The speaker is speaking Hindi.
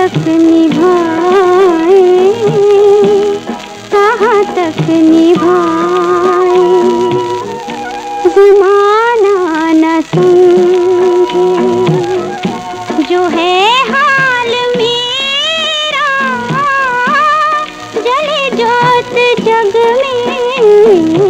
तक निभाए, कहाँ तक निभाए? जमाना न तू जो है हाल मेरा, जले जोत जग में।